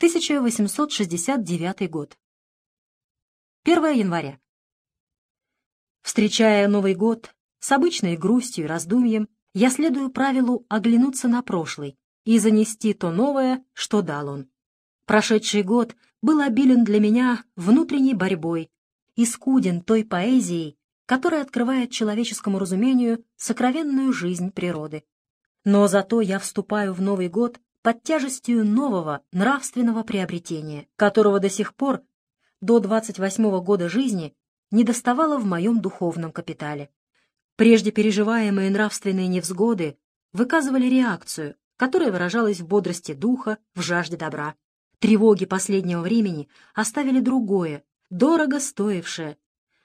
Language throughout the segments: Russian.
1869 год. 1 января. Встречая Новый год с обычной грустью и раздумьем, я следую правилу оглянуться на прошлый и занести то новое, что дал он. Прошедший год был обилен для меня внутренней борьбой и скуден той поэзией, которая открывает человеческому разумению сокровенную жизнь природы. Но зато я вступаю в Новый год под тяжестью нового нравственного приобретения, которого до сих пор, до 28-го года жизни, не доставало в моем духовном капитале. Прежде переживаемые нравственные невзгоды выказывали реакцию, которая выражалась в бодрости духа, в жажде добра. Тревоги последнего времени оставили другое, дорого стоившее,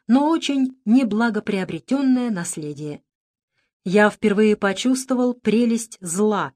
но очень неблагоприобретенное наследие. Я впервые почувствовал прелесть зла,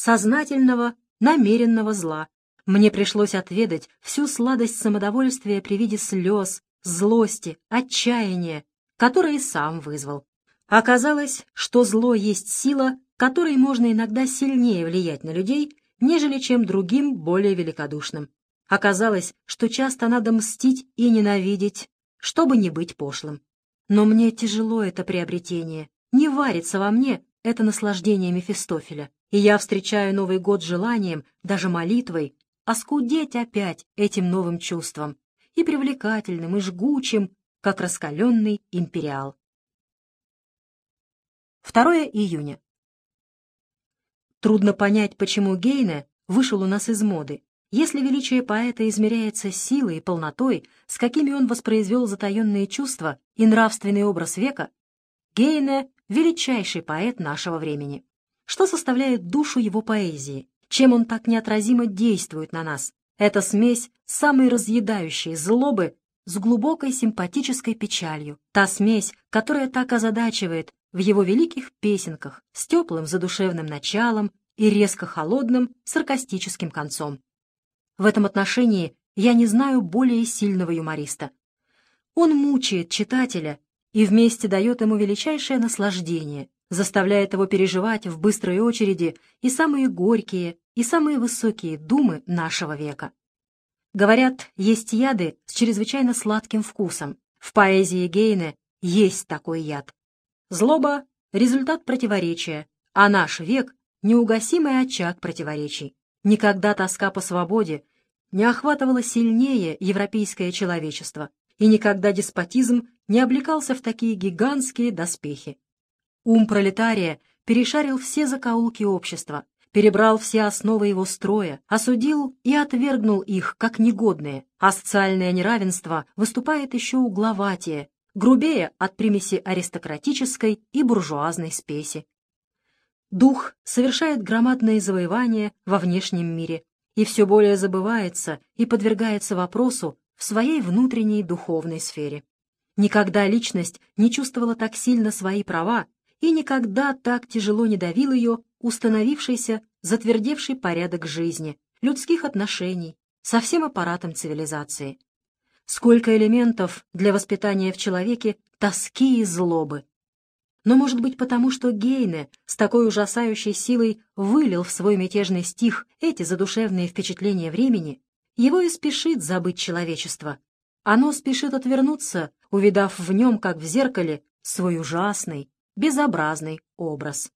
сознательного, намеренного зла. Мне пришлось отведать всю сладость самодовольствия при виде слез, злости, отчаяния, которые сам вызвал. Оказалось, что зло есть сила, которой можно иногда сильнее влиять на людей, нежели чем другим более великодушным. Оказалось, что часто надо мстить и ненавидеть, чтобы не быть пошлым. Но мне тяжело это приобретение, не варится во мне это наслаждение Мефистофеля и я встречаю Новый год желанием, даже молитвой, оскудеть опять этим новым чувством, и привлекательным, и жгучим, как раскаленный империал. 2 июня. Трудно понять, почему Гейне вышел у нас из моды, если величие поэта измеряется силой и полнотой, с какими он воспроизвел затаенные чувства и нравственный образ века, Гейне — величайший поэт нашего времени что составляет душу его поэзии, чем он так неотразимо действует на нас. Это смесь самой разъедающей злобы с глубокой симпатической печалью, та смесь, которая так озадачивает в его великих песенках с теплым задушевным началом и резко холодным саркастическим концом. В этом отношении я не знаю более сильного юмориста. Он мучает читателя и вместе дает ему величайшее наслаждение, заставляет его переживать в быстрой очереди и самые горькие, и самые высокие думы нашего века. Говорят, есть яды с чрезвычайно сладким вкусом. В поэзии Гейне есть такой яд. Злоба — результат противоречия, а наш век — неугасимый очаг противоречий. Никогда тоска по свободе не охватывала сильнее европейское человечество, и никогда деспотизм не облекался в такие гигантские доспехи. Ум пролетария перешарил все закоулки общества, перебрал все основы его строя, осудил и отвергнул их как негодные, а социальное неравенство выступает еще угловатее, грубее от примеси аристократической и буржуазной спеси. Дух совершает громадные завоевания во внешнем мире и все более забывается и подвергается вопросу в своей внутренней духовной сфере. Никогда личность не чувствовала так сильно свои права, и никогда так тяжело не давил ее установившийся, затвердевший порядок жизни, людских отношений, со всем аппаратом цивилизации. Сколько элементов для воспитания в человеке тоски и злобы. Но, может быть, потому что Гейне с такой ужасающей силой вылил в свой мятежный стих эти задушевные впечатления времени, его и спешит забыть человечество. Оно спешит отвернуться, увидав в нем, как в зеркале, свой ужасный, безобразный образ.